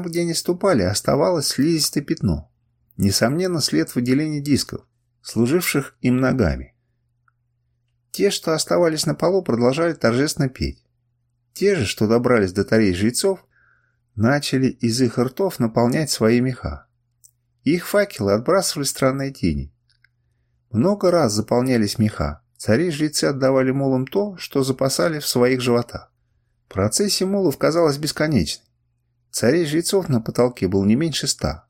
где они ступали, оставалось слизистое пятно. Несомненно, след выделения дисков, служивших им ногами. Те, что оставались на полу, продолжали торжественно петь. Те же, что добрались до тарей жрецов, начали из их ртов наполнять свои меха. Их факелы отбрасывали странные тени. Много раз заполнялись меха, цари-жрецы отдавали мулам то, что запасали в своих животах. Процессия мулов казалась бесконечной. Царей жрецов на потолке было не меньше ста.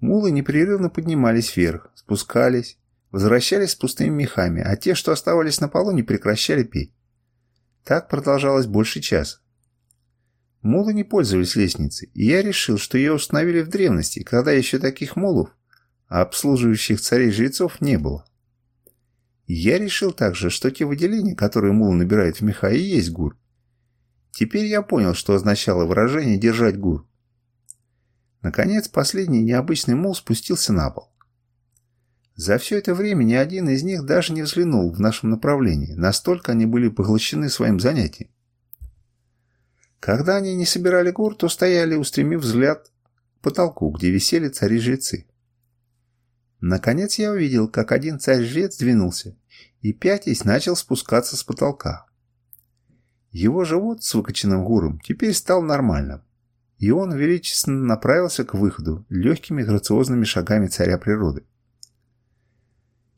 Мулы непрерывно поднимались вверх, спускались, возвращались с пустыми мехами, а те, что оставались на полу, не прекращали петь. Так продолжалось больше часа. Мулы не пользовались лестницей, и я решил, что ее установили в древности, когда еще таких мулов, обслуживающих царей-жрецов, не было. Я решил также, что те выделения, которые мулы набирают в меха, и есть гур, Теперь я понял, что означало выражение «держать гур». Наконец, последний необычный мул спустился на пол. За все это время ни один из них даже не взглянул в нашем направлении, настолько они были поглощены своим занятием. Когда они не собирали гур, то стояли, устремив взгляд к потолку, где висели цари-жрецы. Наконец я увидел, как один царь-жрец двинулся и, пятясь, начал спускаться с потолка. Его живот с выкоченным гуром теперь стал нормальным, и он величественно направился к выходу легкими грациозными шагами царя природы.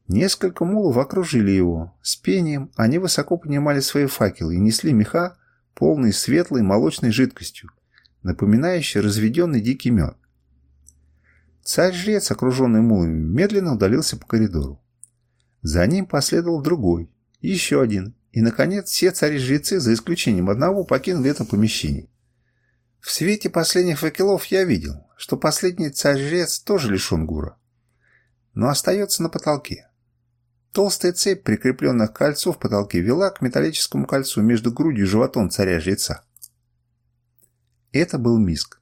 Несколько мулов окружили его. С пением они высоко поднимали свои факелы и несли меха, полные светлой молочной жидкостью, напоминающей разведенный дикий мед. Царь-жрец, окруженный мулами, медленно удалился по коридору. За ним последовал другой, еще один, и, наконец, все цари-жрецы, за исключением одного, покинули это помещение. В свете последних факелов я видел, что последний царь-жрец тоже лишен гура, но остается на потолке. Толстая цепь прикрепленная к кольцу в потолке вела к металлическому кольцу между грудью и животом царя-жреца. Это был миск.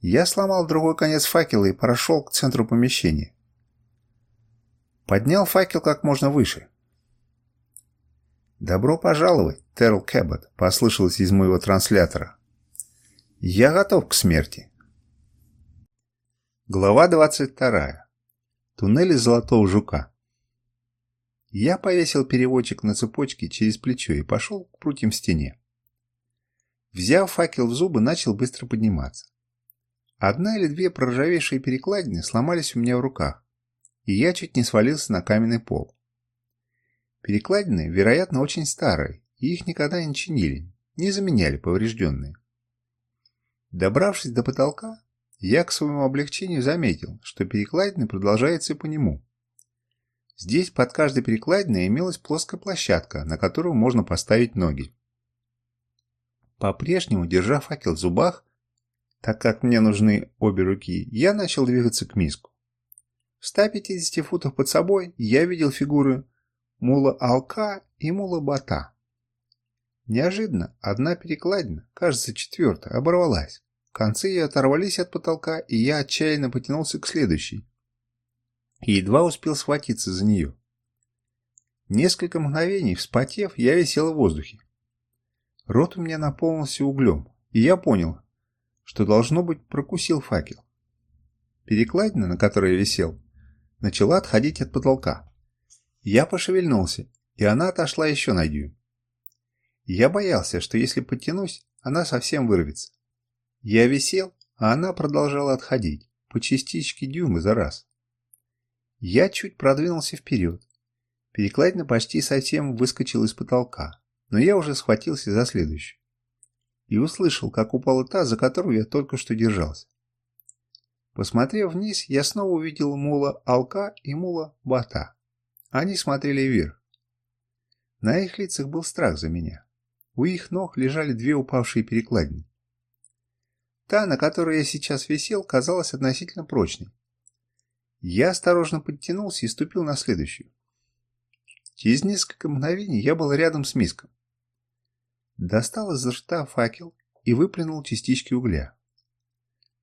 Я сломал другой конец факела и прошел к центру помещения. Поднял факел как можно выше – «Добро пожаловать, Терл Кэббот», — послышалось из моего транслятора. «Я готов к смерти». Глава 22. Туннели Золотого Жука. Я повесил переводчик на цепочке через плечо и пошел к прутьям в стене. Взяв факел в зубы, начал быстро подниматься. Одна или две проржавевшие перекладины сломались у меня в руках, и я чуть не свалился на каменный пол. Перекладины, вероятно, очень старые, и их никогда не чинили, не заменяли поврежденные. Добравшись до потолка, я к своему облегчению заметил, что перекладины продолжаются по нему. Здесь под каждой перекладиной имелась плоская площадка, на которую можно поставить ноги. По-прежнему, держа факел в зубах, так как мне нужны обе руки, я начал двигаться к миску. В 150 футах под собой я видел фигуры Мула Алка и Мула Бата. Неожиданно одна перекладина, кажется четвертая, оборвалась. Концы ее оторвались от потолка, и я отчаянно потянулся к следующей. И едва успел схватиться за нее. Несколько мгновений, вспотев, я висел в воздухе. Рот у меня наполнился углем, и я понял, что, должно быть, прокусил факел. Перекладина, на которой я висел, начала отходить от потолка. Я пошевельнулся, и она отошла еще на дюйм. Я боялся, что если подтянусь, она совсем вырвется. Я висел, а она продолжала отходить, по частичке дюйма за раз. Я чуть продвинулся вперед. Перекладина почти совсем выскочила из потолка, но я уже схватился за следующую. И услышал, как упала та, за которую я только что держался. Посмотрев вниз, я снова увидел мула Алка и мула Бата. Они смотрели вверх. На их лицах был страх за меня. У их ног лежали две упавшие перекладины. Та, на которой я сейчас висел, казалась относительно прочной. Я осторожно подтянулся и ступил на следующую. Через несколько мгновений я был рядом с миском. Достал из рта факел и выплюнул частички угля.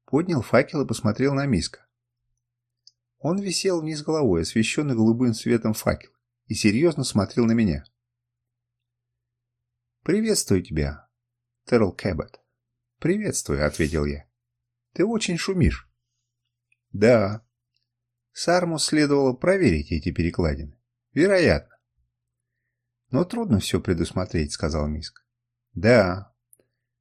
Поднял факел и посмотрел на миска. Он висел вниз головой, освещенный голубым светом факел, и серьезно смотрел на меня. «Приветствую тебя, Терл Кэббет». «Приветствую», — ответил я. «Ты очень шумишь». «Да». Сарму следовало проверить эти перекладины. «Вероятно». «Но трудно все предусмотреть», — сказал Миск. «Да».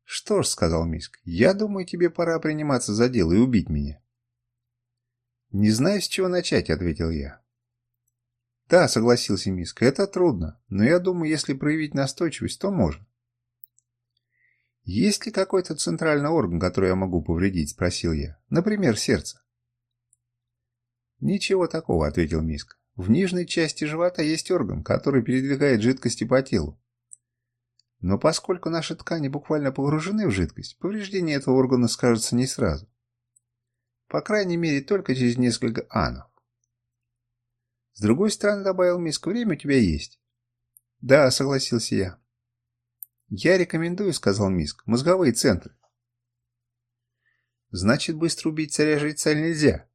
«Что ж», — сказал Миск, — «я думаю, тебе пора приниматься за дело и убить меня». «Не знаю, с чего начать», — ответил я. «Да», — согласился Миска, — «это трудно, но я думаю, если проявить настойчивость, то можно». «Есть ли какой-то центральный орган, который я могу повредить?» — спросил я. «Например, сердце». «Ничего такого», — ответил Миска. «В нижней части живота есть орган, который передвигает жидкости по телу. Но поскольку наши ткани буквально погружены в жидкость, повреждение этого органа скажется не сразу. По крайней мере, только через несколько анов. С другой стороны, добавил Миск, время у тебя есть. Да, согласился я. Я рекомендую, сказал Миск, мозговые центры. Значит, быстро убить царя-жреца нельзя.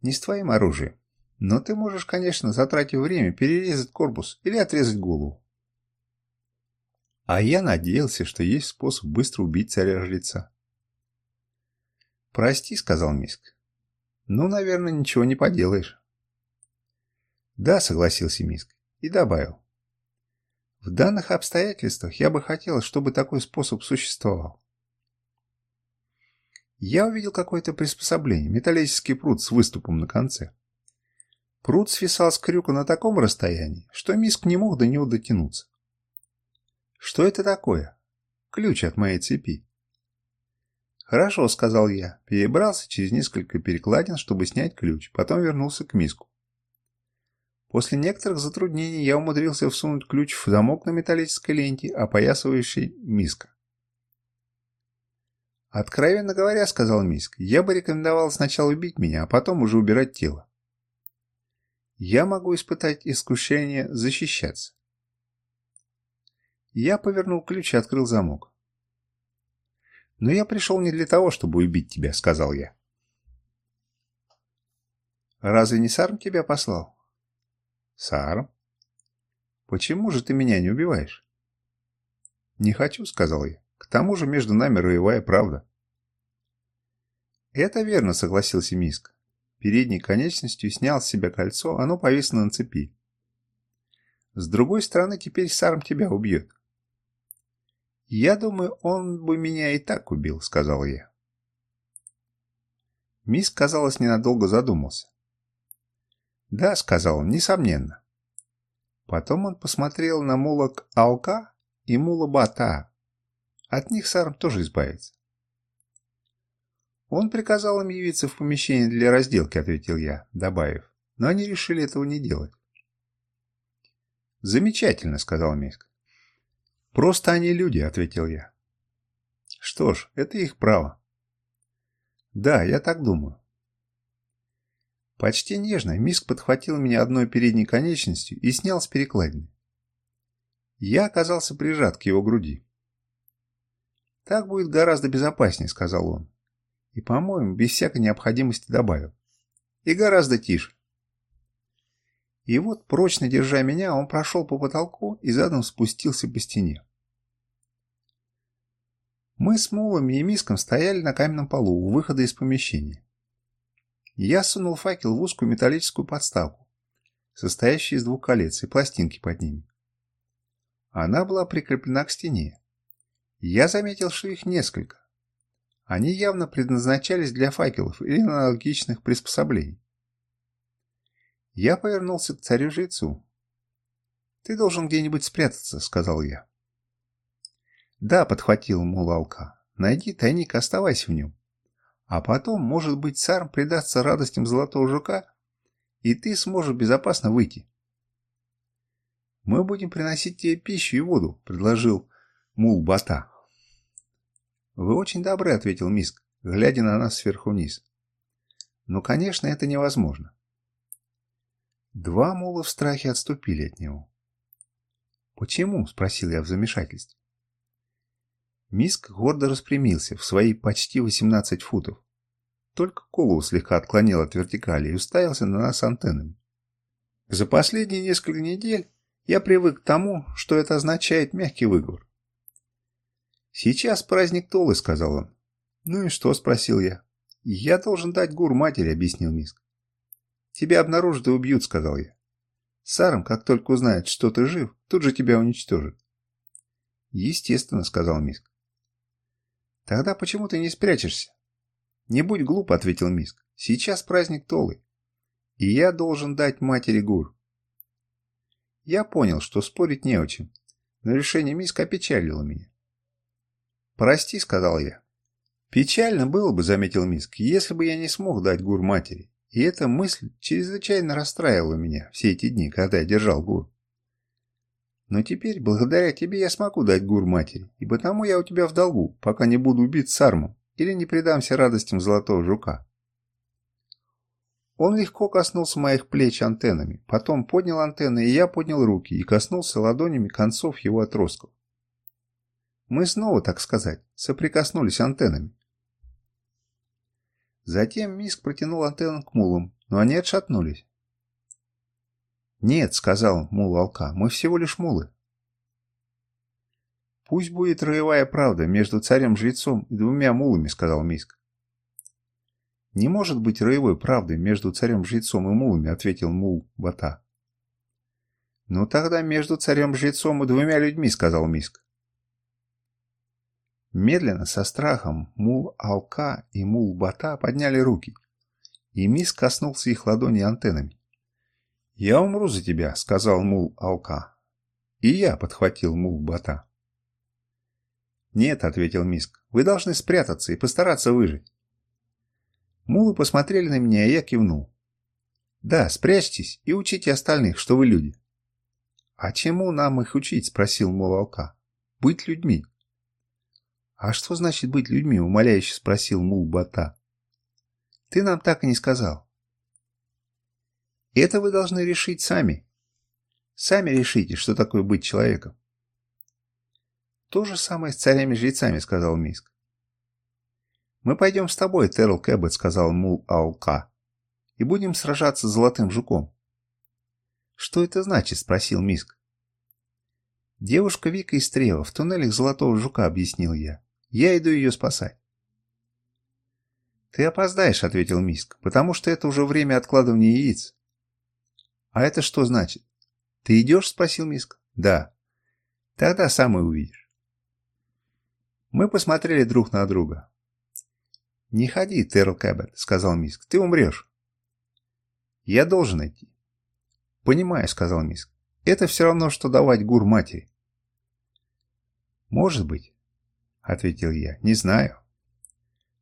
Не с твоим оружием. Но ты можешь, конечно, затратив время, перерезать корпус или отрезать голову. А я надеялся, что есть способ быстро убить царя-жреца. «Прости», — сказал Миск. «Ну, наверное, ничего не поделаешь». «Да», — согласился Миск и добавил. «В данных обстоятельствах я бы хотел, чтобы такой способ существовал». Я увидел какое-то приспособление, металлический пруд с выступом на конце. Пруд свисал с крюка на таком расстоянии, что Миск не мог до него дотянуться. «Что это такое?» «Ключ от моей цепи», «Хорошо», — сказал я, перебрался через несколько перекладин, чтобы снять ключ, потом вернулся к миску. После некоторых затруднений я умудрился всунуть ключ в замок на металлической ленте, опоясывающей миска. «Откровенно говоря», — сказал Миск, — «я бы рекомендовал сначала убить меня, а потом уже убирать тело». «Я могу испытать искушение защищаться». Я повернул ключ и открыл замок. «Но я пришел не для того, чтобы убить тебя», — сказал я. «Разве не Сарм тебя послал?» «Сарм? Почему же ты меня не убиваешь?» «Не хочу», — сказал я. «К тому же между нами роевая правда». «Это верно», — согласился Миск. Передней конечностью снял с себя кольцо, оно повисло на цепи. «С другой стороны, теперь Сарм тебя убьет. «Я думаю, он бы меня и так убил», — сказал я. Мисс, казалось, ненадолго задумался. «Да», — сказал он, — «несомненно». Потом он посмотрел на мулок Алка и мула Бата. От них Сарм тоже избавится. «Он приказал им явиться в помещение для разделки», — ответил я, добавив. «Но они решили этого не делать». «Замечательно», — сказал Миск. «Просто они люди», — ответил я. «Что ж, это их право». «Да, я так думаю». Почти нежно Миск подхватил меня одной передней конечностью и снял с перекладины. Я оказался прижат к его груди. «Так будет гораздо безопаснее», — сказал он. И, по-моему, без всякой необходимости добавил. «И гораздо тише». И вот, прочно держа меня, он прошел по потолку и задом спустился по стене. Мы с Мулами и Миском стояли на каменном полу у выхода из помещения. Я сунул факел в узкую металлическую подставку, состоящую из двух колец и пластинки под ними. Она была прикреплена к стене. Я заметил, что их несколько. Они явно предназначались для факелов или аналогичных приспособлений. Я повернулся к царю-жрецу. «Ты должен где-нибудь спрятаться», — сказал я. «Да», — подхватил Мулалка, — «найди тайник оставайся в нем. А потом, может быть, Сарм предастся радостям Золотого Жука, и ты сможешь безопасно выйти». «Мы будем приносить тебе пищу и воду», — предложил Мул-Бата. «Вы очень добры», — ответил Миск, глядя на нас сверху вниз. «Но, конечно, это невозможно». Два мула в страхе отступили от него. «Почему?» — спросил я в замешательстве. Миск гордо распрямился в свои почти 18 футов. Только голову слегка отклонил от вертикали и уставился на нас антеннами. За последние несколько недель я привык к тому, что это означает мягкий выговор. «Сейчас праздник Толы», — сказал он. «Ну и что?» — спросил я. «Я должен дать гур матери», — объяснил Миск. «Тебя обнаружат и убьют», — сказал я. «Сарам, как только узнает, что ты жив, тут же тебя уничтожит». «Естественно», — сказал Миск. Тогда почему ты не спрячешься? Не будь глуп, ответил Миск. Сейчас праздник Толы. И я должен дать матери гур. Я понял, что спорить не о чем, но решение Миска опечалило меня. «Прости», — сказал я. «Печально было бы», — заметил Миск, — «если бы я не смог дать гур матери. И эта мысль чрезвычайно расстраивала меня все эти дни, когда я держал гур. Но теперь, благодаря тебе, я смогу дать гур матери, и потому я у тебя в долгу, пока не буду убит сармом или не предамся радостям золотого жука. Он легко коснулся моих плеч антеннами, потом поднял антенны, и я поднял руки и коснулся ладонями концов его отростков. Мы снова, так сказать, соприкоснулись антеннами. Затем Миск протянул антенну к мулам, но они отшатнулись. «Нет», — сказал мул волка, — «мы всего лишь мулы». «Пусть будет роевая правда между царем-жрецом и двумя мулами», — сказал Миск. «Не может быть роевой правды между царем-жрецом и мулами», — ответил мул Бата. «Ну тогда между царем-жрецом и двумя людьми», — сказал Миск. Медленно, со страхом, мул Алка и мул Бата подняли руки, и Миск коснулся их ладони антеннами. «Я умру за тебя», — сказал мул Алка. «И я», — подхватил мул Бата. «Нет», — ответил Миск, — «вы должны спрятаться и постараться выжить». Мулы посмотрели на меня, и я кивнул. «Да, спрячьтесь и учите остальных, что вы люди». «А чему нам их учить?» — спросил мул Алка. «Быть людьми». «А что значит быть людьми?» — умоляюще спросил мул Бата. «Ты нам так и не сказал. Это вы должны решить сами. Сами решите, что такое быть человеком. То же самое с царями-жрецами, сказал Миск. Мы пойдем с тобой, Терл Кэббет, сказал Мул Аулка, и будем сражаться с золотым жуком. Что это значит? спросил Миск. Девушка Вика из Стрела в туннелях золотого жука, объяснил я. Я иду ее спасать. «Ты опоздаешь», — ответил Миск, — «потому что это уже время откладывания яиц. «А это что значит?» «Ты идешь?» – спросил Миск. «Да». «Тогда сам и увидишь». Мы посмотрели друг на друга. «Не ходи, Терл Кэббет», – сказал Миск. «Ты умрешь». «Я должен идти». «Понимаю», – сказал Миск. «Это все равно, что давать гур матери». «Может быть», — ответил я, — «не знаю».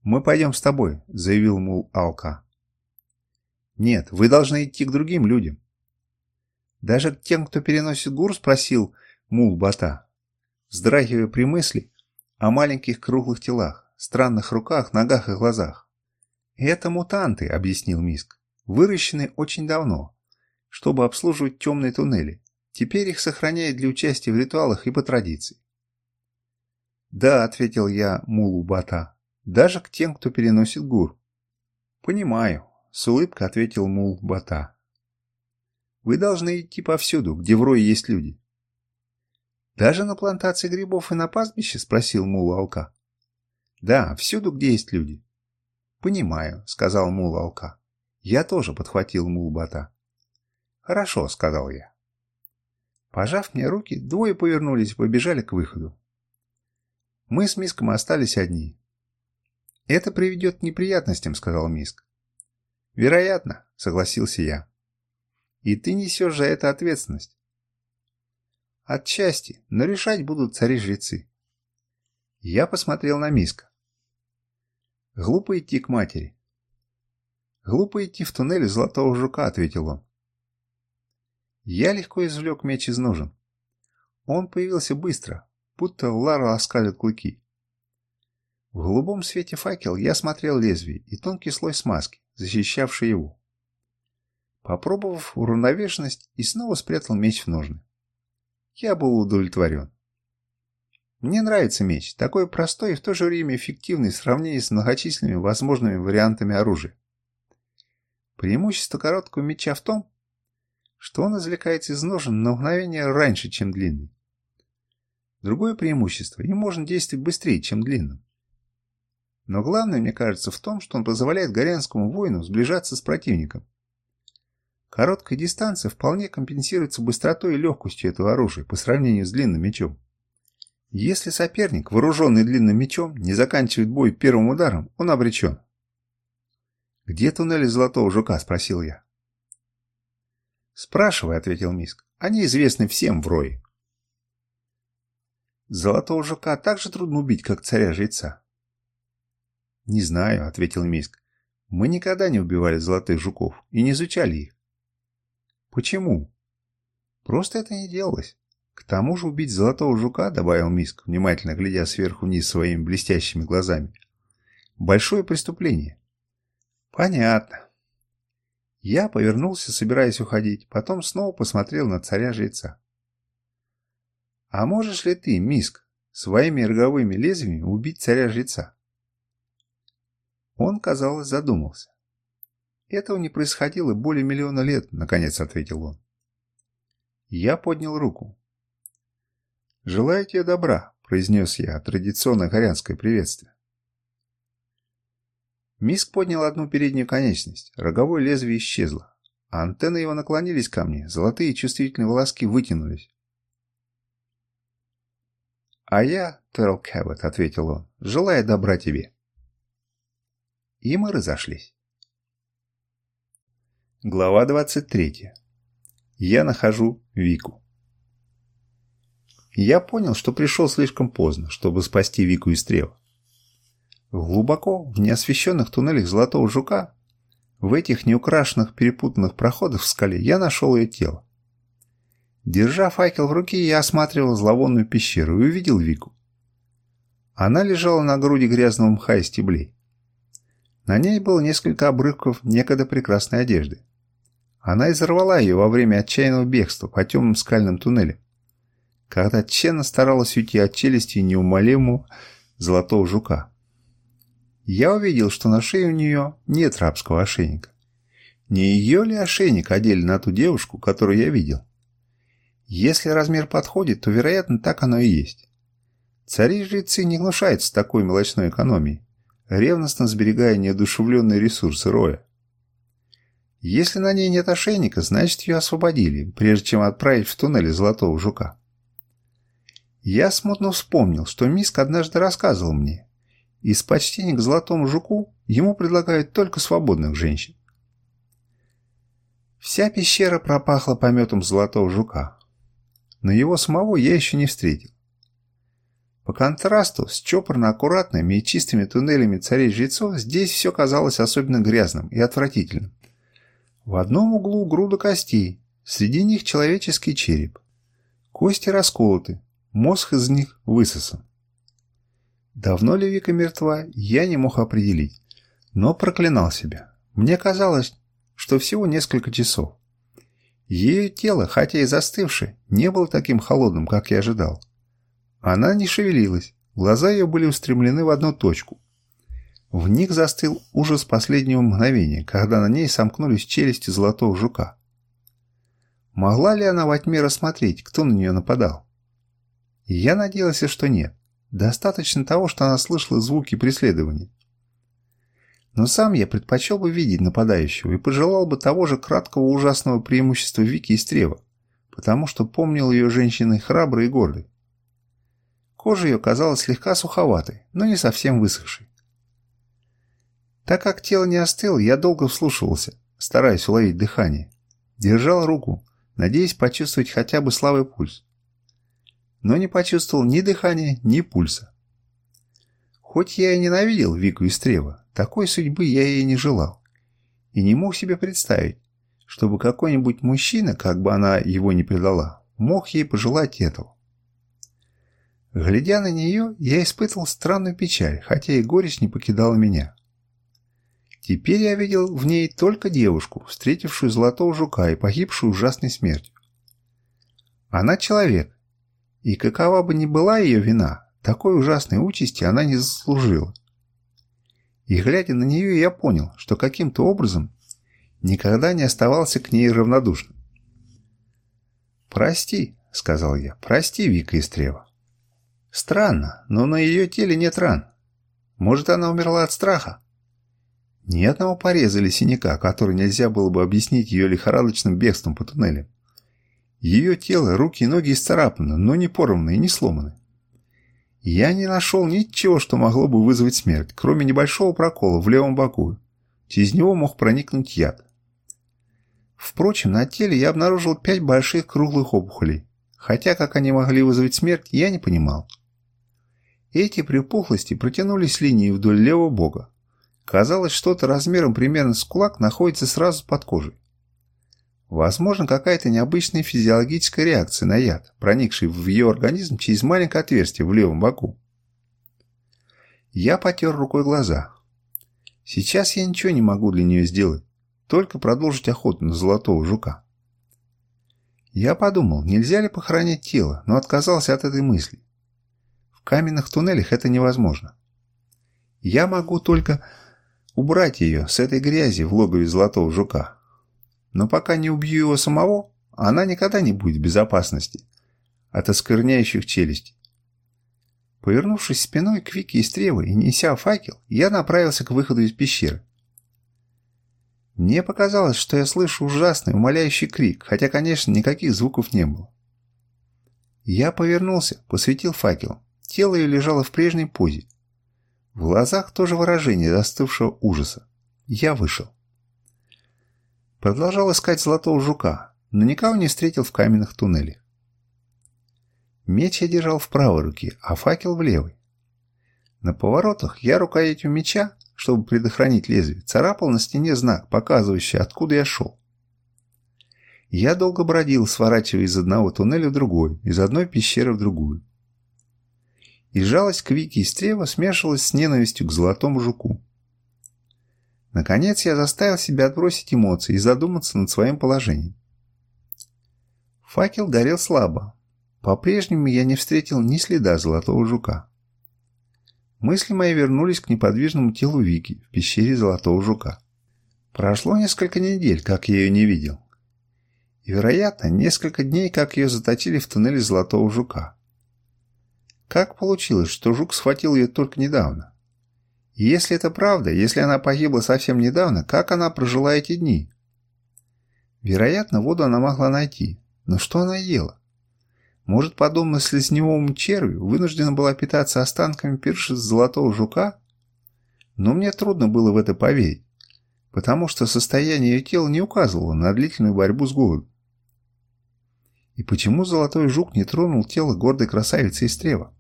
«Мы пойдем с тобой», — заявил Мул Алка. «Нет, вы должны идти к другим людям. Даже к тем, кто переносит гур, спросил мул-бата, вздрагивая при мысли о маленьких круглых телах, странных руках, ногах и глазах. «Это мутанты», — объяснил Миск, — «выращены очень давно, чтобы обслуживать темные туннели. Теперь их сохраняют для участия в ритуалах и по традиции». «Да», — ответил я мулу-бата, — «даже к тем, кто переносит гур». «Понимаю», — с улыбкой ответил мул-бата. Вы должны идти повсюду, где в рое есть люди. Даже на плантации грибов и на пастбище? Спросил мула Алка. Да, всюду, где есть люди. Понимаю, сказал мула Алка. Я тоже подхватил Мулбата. Хорошо, сказал я. Пожав мне руки, двое повернулись и побежали к выходу. Мы с Миском остались одни. «Это приведет к неприятностям», — сказал Миск. «Вероятно», — согласился я. И ты несешь за это ответственность. Отчасти, но решать будут цари-жрецы. Я посмотрел на Миска. Глупо идти к матери. Глупо идти в туннель Золотого Жука, ответил он. Я легко извлек меч из ножен. Он появился быстро, будто Лара оскалит клыки. В голубом свете факел я смотрел лезвие и тонкий слой смазки, защищавший его попробовав уравновешенность и снова спрятал меч в ножны. Я был удовлетворен. Мне нравится меч, такой простой и в то же время эффективный в сравнении с многочисленными возможными вариантами оружия. Преимущество короткого меча в том, что он извлекается из ножен на мгновение раньше, чем длинный. Другое преимущество – им можно действовать быстрее, чем длинным. Но главное, мне кажется, в том, что он позволяет горянскому воину сближаться с противником, Короткая дистанция вполне компенсируется быстротой и легкостью этого оружия по сравнению с длинным мечом. Если соперник, вооруженный длинным мечом, не заканчивает бой первым ударом, он обречен. «Где туннели Золотого Жука?» – спросил я. «Спрашивай», – ответил Миск. «Они известны всем в Рое». «Золотого Жука так же трудно убить, как царя-жреца». «Не знаю», – ответил Миск. «Мы никогда не убивали золотых жуков и не изучали их. Почему? Просто это не делалось. К тому же убить золотого жука, добавил Миск, внимательно глядя сверху вниз своими блестящими глазами. Большое преступление. Понятно. Я повернулся, собираясь уходить, потом снова посмотрел на царя-жреца. А можешь ли ты, Миск, своими роговыми лезвиями убить царя-жреца? Он, казалось, задумался. «Этого не происходило более миллиона лет», — наконец ответил он. Я поднял руку. «Желаю тебе добра», — произнес я традиционное корянское приветствие. Миск поднял одну переднюю конечность, роговое лезвие исчезло. А антенны его наклонились ко мне, золотые чувствительные волоски вытянулись. «А я, Терл Кэвет», — ответил он, — «желаю добра тебе». И мы разошлись. Глава 23. Я нахожу Вику. Я понял, что пришел слишком поздно, чтобы спасти Вику из стрел. Глубоко, в неосвещенных туннелях Золотого Жука, в этих неукрашенных перепутанных проходах в скале, я нашел ее тело. Держа факел в руке, я осматривал зловонную пещеру и увидел Вику. Она лежала на груди грязного мха и стеблей. На ней было несколько обрывков некогда прекрасной одежды. Она изорвала ее во время отчаянного бегства по темным скальным туннелям. Когда Чена старалась уйти от челюсти неумолимого золотого жука. Я увидел, что на шее у нее нет рабского ошейника. Не ее ли ошейник одели на ту девушку, которую я видел? Если размер подходит, то, вероятно, так оно и есть. Цари-жрецы не гнушаются такой мелочной экономией, ревностно сберегая неодушевленные ресурсы Роя. Если на ней нет ошейника, значит ее освободили, прежде чем отправить в туннель Золотого Жука. Я смутно вспомнил, что Миск однажды рассказывал мне. Из почтения к Золотому Жуку ему предлагают только свободных женщин. Вся пещера пропахла пометом Золотого Жука. Но его самого я еще не встретил. По контрасту с чопорно-аккуратными и чистыми туннелями царей-жрецов здесь все казалось особенно грязным и отвратительным. В одном углу груда костей, среди них человеческий череп. Кости расколоты, мозг из них высосан. Давно ли Вика мертва, я не мог определить, но проклинал себя. Мне казалось, что всего несколько часов. Ее тело, хотя и застывшее, не было таким холодным, как я ожидал. Она не шевелилась, глаза ее были устремлены в одну точку, в них застыл ужас последнего мгновения, когда на ней сомкнулись челюсти золотого жука. Могла ли она во тьме рассмотреть, кто на нее нападал? Я надеялся, что нет. Достаточно того, что она слышала звуки преследования. Но сам я предпочел бы видеть нападающего и пожелал бы того же краткого ужасного преимущества Вики и Стрева, потому что помнил ее женщиной храброй и гордой. Кожа ее казалась слегка суховатой, но не совсем высохшей. Так как тело не остыло, я долго вслушивался, стараясь уловить дыхание. Держал руку, надеясь почувствовать хотя бы слабый пульс. Но не почувствовал ни дыхания, ни пульса. Хоть я и ненавидел Вику Истрева, такой судьбы я ей не желал. И не мог себе представить, чтобы какой-нибудь мужчина, как бы она его не предала, мог ей пожелать этого. Глядя на нее, я испытывал странную печаль, хотя и горечь не покидала меня. Теперь я видел в ней только девушку, встретившую золотого жука и погибшую ужасной смертью. Она человек, и какова бы ни была ее вина, такой ужасной участи она не заслужила. И глядя на нее, я понял, что каким-то образом никогда не оставался к ней равнодушным. «Прости», — сказал я, — «прости, Вика Истрева». «Странно, но на ее теле нет ран. Может, она умерла от страха?» Ни одного пореза или синяка, который нельзя было бы объяснить ее лихорадочным бегством по туннелям. Ее тело, руки и ноги исцарапаны, но не порваны и не сломаны. Я не нашел ничего, что могло бы вызвать смерть, кроме небольшого прокола в левом боку. Через него мог проникнуть яд. Впрочем, на теле я обнаружил пять больших круглых опухолей, хотя как они могли вызвать смерть, я не понимал. Эти припухлости протянулись линией вдоль левого бока. Казалось, что-то размером примерно с кулак находится сразу под кожей. Возможно, какая-то необычная физиологическая реакция на яд, проникший в ее организм через маленькое отверстие в левом боку. Я потер рукой глаза. Сейчас я ничего не могу для нее сделать, только продолжить охоту на золотого жука. Я подумал, нельзя ли похоронить тело, но отказался от этой мысли. В каменных туннелях это невозможно. Я могу только убрать ее с этой грязи в логове золотого жука. Но пока не убью его самого, она никогда не будет в безопасности от оскверняющих челюстей. Повернувшись спиной к Вике и Стревы и неся факел, я направился к выходу из пещеры. Мне показалось, что я слышу ужасный, умоляющий крик, хотя, конечно, никаких звуков не было. Я повернулся, посветил факел. Тело ее лежало в прежней позе, в глазах тоже выражение застывшего ужаса. Я вышел. Продолжал искать золотого жука, но никого не встретил в каменных туннелях. Меч я держал в правой руке, а факел в левой. На поворотах я рукоятью меча, чтобы предохранить лезвие, царапал на стене знак, показывающий, откуда я шел. Я долго бродил, сворачивая из одного туннеля в другой, из одной пещеры в другую. И жалость к Вике и Стреву смешивалась с ненавистью к золотому жуку. Наконец я заставил себя отбросить эмоции и задуматься над своим положением. Факел горел слабо. По-прежнему я не встретил ни следа золотого жука. Мысли мои вернулись к неподвижному телу Вики в пещере золотого жука. Прошло несколько недель, как я ее не видел. И, вероятно, несколько дней, как ее заточили в туннеле золотого жука. Как получилось, что жук схватил ее только недавно? И если это правда, если она погибла совсем недавно, как она прожила эти дни? Вероятно, воду она могла найти. Но что она ела? Может, подобно слезневому червю, вынуждена была питаться останками пиршеств золотого жука? Но мне трудно было в это поверить, потому что состояние ее тела не указывало на длительную борьбу с голодом. И почему золотой жук не тронул тело гордой красавицы из трева?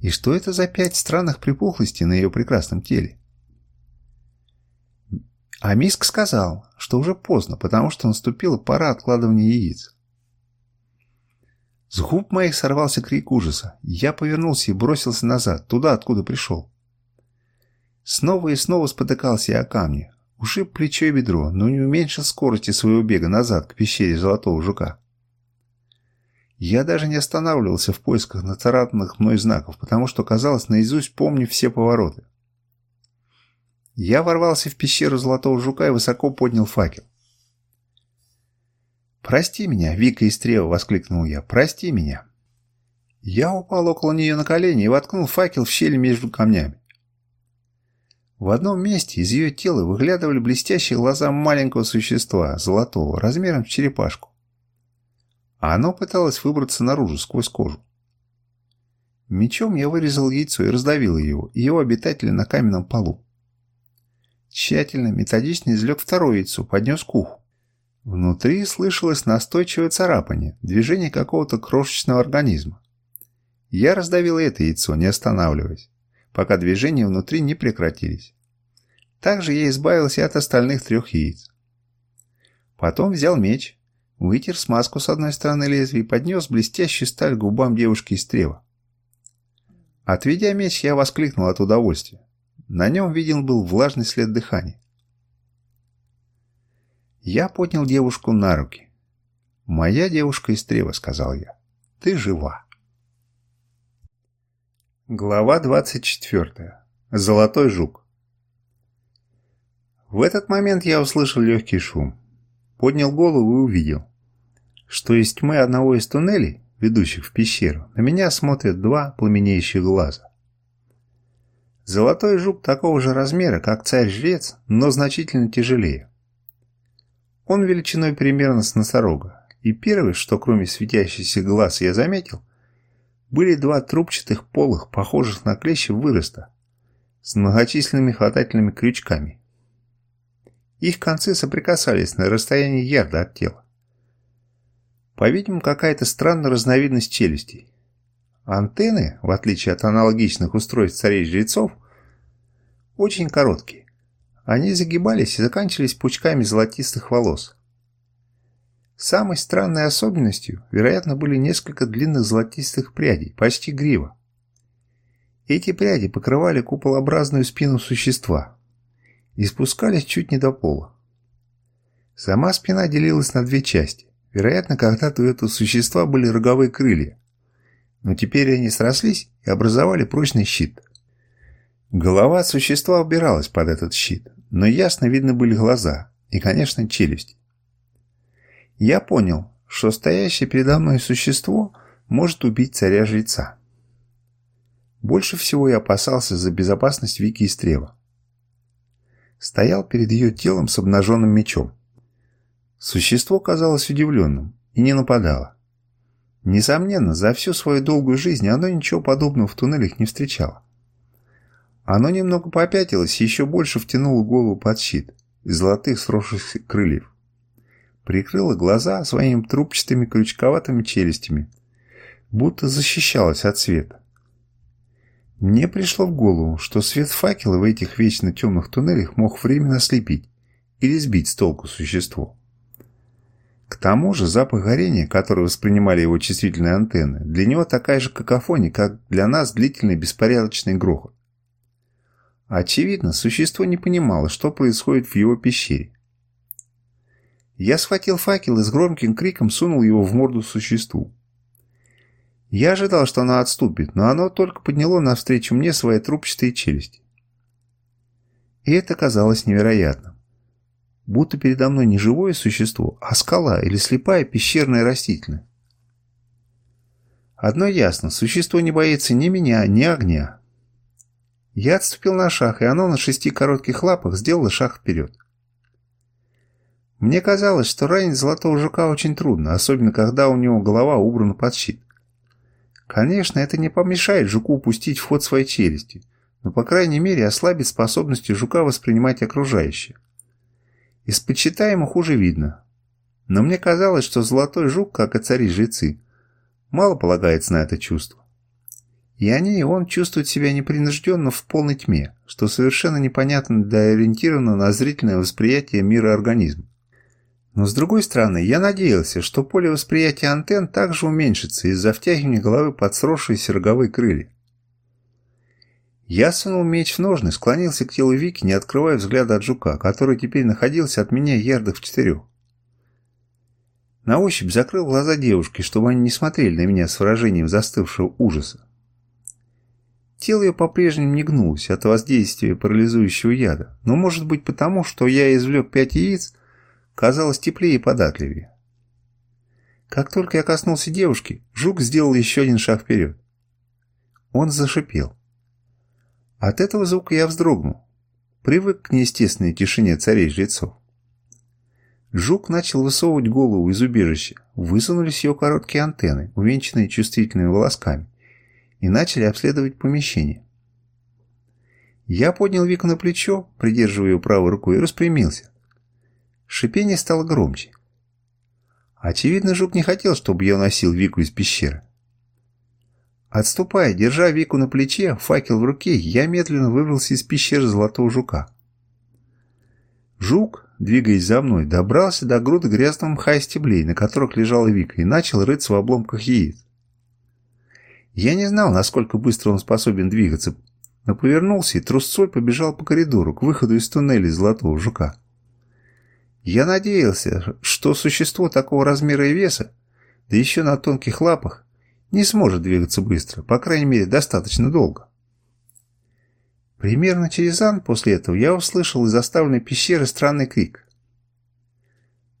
И что это за пять странных припухлостей на ее прекрасном теле? А Миск сказал, что уже поздно, потому что наступила пора откладывания яиц. С губ моих сорвался крик ужаса. Я повернулся и бросился назад, туда, откуда пришел. Снова и снова спотыкался я о камни. Ушиб плечо и бедро, но не уменьшил скорости своего бега назад к пещере Золотого Жука. Я даже не останавливался в поисках нацаратанных мной знаков, потому что, казалось, наизусть помню все повороты. Я ворвался в пещеру Золотого Жука и высоко поднял факел. «Прости меня!» — Вика и Истрева воскликнул я. «Прости меня!» Я упал около нее на колени и воткнул факел в щель между камнями. В одном месте из ее тела выглядывали блестящие глаза маленького существа, золотого, размером с черепашку а оно пыталось выбраться наружу сквозь кожу. Мечом я вырезал яйцо и раздавил его, и его обитатели на каменном полу. Тщательно, методично извлек второе яйцо, поднес к уху. Внутри слышалось настойчивое царапание, движение какого-то крошечного организма. Я раздавил это яйцо, не останавливаясь, пока движения внутри не прекратились. Также я избавился от остальных трех яиц. Потом взял меч, Вытер смазку с одной стороны лезвия и поднес блестящую сталь губам девушки из трева. Отведя меч, я воскликнул от удовольствия. На нем виден был влажный след дыхания. Я поднял девушку на руки. «Моя девушка из трева», — сказал я. «Ты жива». Глава 24. Золотой жук. В этот момент я услышал легкий шум. Поднял голову и увидел что из тьмы одного из туннелей, ведущих в пещеру, на меня смотрят два пламенеющих глаза. Золотой жук такого же размера, как царь-жрец, но значительно тяжелее. Он величиной примерно с носорога, и первое, что кроме светящихся глаз я заметил, были два трубчатых полых, похожих на клещи выроста, с многочисленными хватательными крючками. Их концы соприкасались на расстоянии ярда от тела. По-видимому, какая-то странная разновидность челюстей. Антенны, в отличие от аналогичных устройств царей-жрецов, очень короткие. Они загибались и заканчивались пучками золотистых волос. Самой странной особенностью, вероятно, были несколько длинных золотистых прядей, почти грива. Эти пряди покрывали куполообразную спину существа и спускались чуть не до пола. Сама спина делилась на две части. Вероятно, когда-то у этого существа были роговые крылья. Но теперь они срослись и образовали прочный щит. Голова существа убиралась под этот щит, но ясно видны были глаза и, конечно, челюсть. Я понял, что стоящее передо мной существо может убить царя-жреца. Больше всего я опасался за безопасность Вики Истрева. Стоял перед ее телом с обнаженным мечом. Существо казалось удивленным и не нападало. Несомненно, за всю свою долгую жизнь оно ничего подобного в туннелях не встречало. Оно немного попятилось и еще больше втянуло голову под щит из золотых сросшихся крыльев. Прикрыло глаза своими трубчатыми крючковатыми челюстями, будто защищалось от света. Мне пришло в голову, что свет факела в этих вечно темных туннелях мог временно ослепить или сбить с толку существо. К тому же запах горения, который воспринимали его чувствительные антенны, для него такая же какофония, как для нас длительный беспорядочный грохот. Очевидно, существо не понимало, что происходит в его пещере. Я схватил факел и с громким криком сунул его в морду существу. Я ожидал, что оно отступит, но оно только подняло навстречу мне свои трубчатые челюсти. И это казалось невероятным будто передо мной не живое существо, а скала или слепая пещерная растительность. Одно ясно, существо не боится ни меня, ни огня. Я отступил на шаг, и оно на шести коротких лапах сделало шаг вперед. Мне казалось, что ранить золотого жука очень трудно, особенно когда у него голова убрана под щит. Конечно, это не помешает жуку упустить вход ход своей челюсти, но по крайней мере ослабит способности жука воспринимать окружающее. Из-под читаемых уже видно. Но мне казалось, что золотой жук, как и цари-жрецы, мало полагается на это чувство. И они, и он чувствуют себя непринужденно в полной тьме, что совершенно непонятно для и на зрительное восприятие мира организма. Но с другой стороны, я надеялся, что поле восприятия антенн также уменьшится из-за втягивания головы под сросшиеся роговые крылья. Я сунул меч в ножны, склонился к телу Вики, не открывая взгляда от жука, который теперь находился от меня ярдах в четырех. На ощупь закрыл глаза девушки, чтобы они не смотрели на меня с выражением застывшего ужаса. Тело ее по-прежнему не гнулось от воздействия парализующего яда, но может быть потому, что я извлек пять яиц, казалось теплее и податливее. Как только я коснулся девушки, жук сделал еще один шаг вперед. Он зашипел. От этого звука я вздрогнул. Привык к неестественной тишине царей-жрецов. Жук начал высовывать голову из убежища. Высунулись ее короткие антенны, увенчанные чувствительными волосками, и начали обследовать помещение. Я поднял Вику на плечо, придерживая ее правой рукой, и распрямился. Шипение стало громче. Очевидно, жук не хотел, чтобы я носил Вику из пещеры. Отступая, держа Вику на плече, факел в руке, я медленно выбрался из пещеры Золотого Жука. Жук, двигаясь за мной, добрался до груд грязного мха и стеблей, на которых лежала Вика, и начал рыться в обломках яиц. Я не знал, насколько быстро он способен двигаться, но повернулся и трусцой побежал по коридору к выходу из туннеля Золотого Жука. Я надеялся, что существо такого размера и веса, да еще на тонких лапах, не сможет двигаться быстро, по крайней мере, достаточно долго. Примерно через ан после этого я услышал из оставленной пещеры странный крик.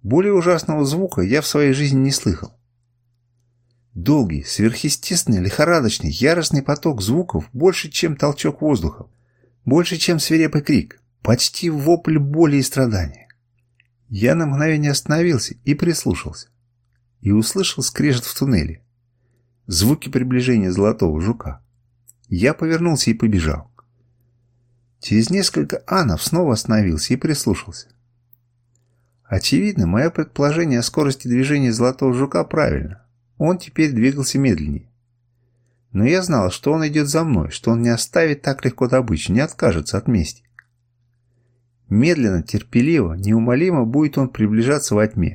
Более ужасного звука я в своей жизни не слыхал. Долгий, сверхъестественный, лихорадочный, яростный поток звуков больше, чем толчок воздуха, больше, чем свирепый крик, почти вопль боли и страдания. Я на мгновение остановился и прислушался. И услышал скрежет в туннеле звуки приближения золотого жука. Я повернулся и побежал. Через несколько анов снова остановился и прислушался. Очевидно, мое предположение о скорости движения золотого жука правильно. Он теперь двигался медленнее. Но я знал, что он идет за мной, что он не оставит так легко добычу, не откажется от мести. Медленно, терпеливо, неумолимо будет он приближаться во тьме.